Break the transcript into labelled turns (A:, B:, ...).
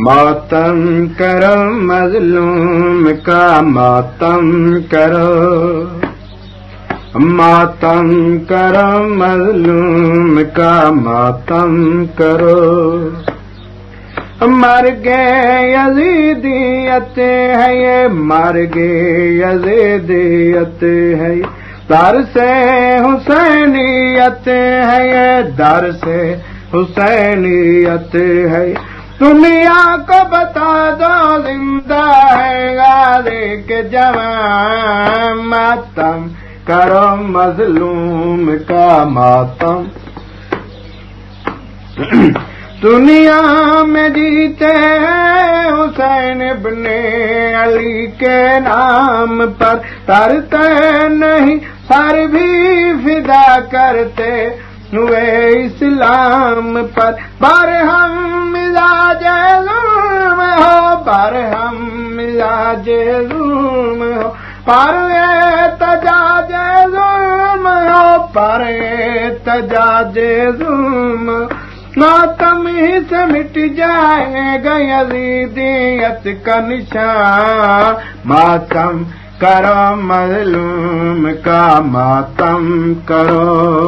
A: मातम करो मज़लूम का मातम करो। मातम करो मज़लूम का मातम करो। मर गए यजीदियत है ये मर गए यजीदियत है। दर से हुसैनियत है ये दर से हुसैनियत है दुनिया को बता दो, ज़िंदा है गारे के जवान। मातम करो मजलूम का मातम। दुनिया में जीते हुसैन बने अली के नाम पर। तरते नहीं सर भी फिदा करते हुए इस्लाम पर। पर हम हो पर हम मिजाज जुल्म हो पर तजाज जुल्म हो पर तजाज जुल्म मातम से मिट जाएगा यजीदियत का निशान। मातम करो मजलूम का मातम करो